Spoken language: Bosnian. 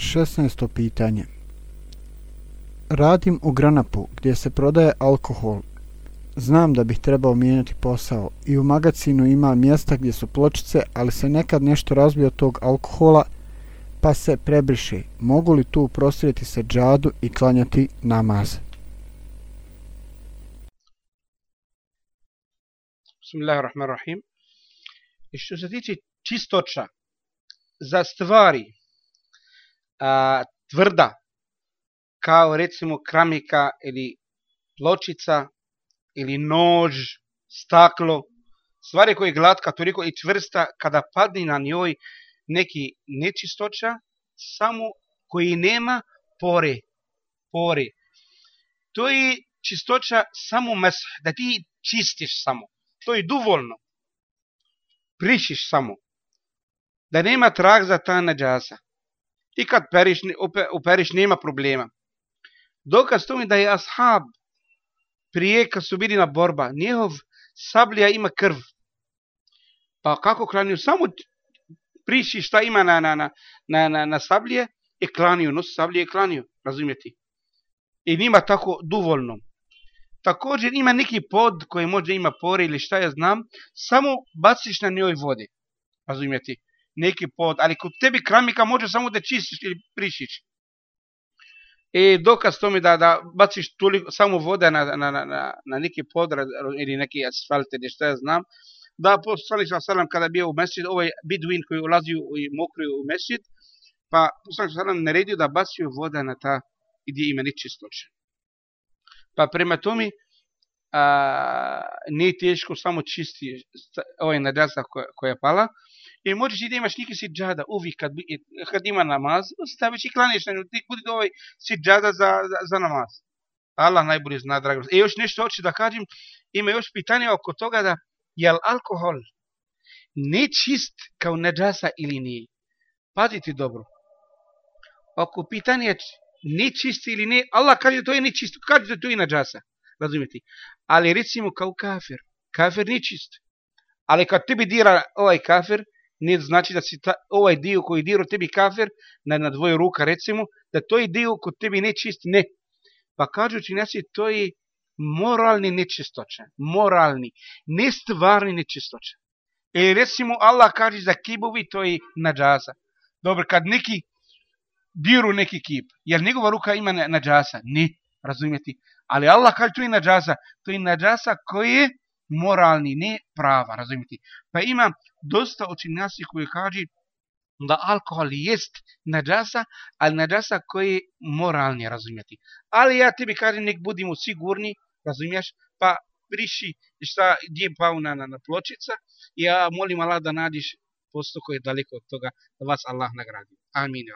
16. pitanje. Radim u Granapu gdje se prodaje alkohol. Znam da bih trebao mijenjati posao i u magazinu ima mjesta gdje su pločice, ali se nekad nešto razbije od tog alkohola pa se prebriše. Mogu li tu prostiriti se džadu i klanjati namaz? Bismillahirrahmanirrahim. I što se tiče čistoća za stvari a, tvrda, kao recimo kramika ili pločica ili nož, staklo, stvari koje je glatka, toliko i čvrsta, kada padne na njoj neki nečistoća, samo koji nema pore, pore. To je čistoća samo mes, da ti čistiš samo. To je dovoljno. Prišiš samo. Da nema trag za ta nađasa. I kad periš, uperiš, nema problema. Dokaz to mi da je ashab prije kad su bili na borba, njehov sablja ima krv. Pa kako klanju? Samo priši šta ima na, na, na, na, na, na sablje i klanju, nos sablje i klanju, razumijeti? I nima tako dovoljno. Također ima neki pod koji može ima pore ili šta ja znam, samo baciš na njoj vode, razumijeti? Neki pod, ali kod tebi kramika može samo da čistiš ili prišiš. I dokaz tome da, da baciš toliko, samo voda na, na, na, na neki pod ili neki asfalt ili šta ja znam, da poslanik sa salam kada bio u mesjid, ovaj bidwin koji ulazi u mokri u mesjid, pa poslanik sa salam naredio da bacio voda na ta gdje ima nečistoće. Pa prema tome, a, nije teško samo čisti ovaj nadjasa koja, koja je pala, i možeš i da imaš neki siđada uvijek kad, kad ima namaz, staviš i klaniš na nju, ti budi ovaj siđada za, za, za namaz. Allah najbolje zna, drago. I još nešto hoću da kažem, ima još pitanje oko toga da je alkohol nečist kao neđasa ili nije? Pazite dobro. Oko pitanja nečist ili ne, Allah kaže to je nečist, kaže to je neđasa. Razumijete? Ali recimo kao kafir. Kafir nečist. Ali kad tebi dira ovaj kafir, ne znači da si ta, ovaj dio koji diro tebi kafir na, na dvoje ruka recimo, da to je dio kod tebi nečist, ne. Pa kažu činjaci, to je moralni nečistoće, moralni, nestvarni nečistoće. E recimo Allah kaže za kibovi to je nađasa. Dobro, kad neki diru neki kip, jer njegova ruka ima nađasa? Ne, razumjeti. Ali Allah kaže to je nađasa, to je nađasa koji je moralni, ne prava, razumjeti. Pa ima dosta učinjasi koji kaže da alkohol jest nađasa, ali nađasa koji je moralni, razumjeti. Ali ja tebi kažem, nek budimo sigurni, razumiješ, pa priši šta gdje pao na, na, na pločica i ja molim Allah da nadiš posto koji je daleko od toga da vas Allah nagradi. Amin.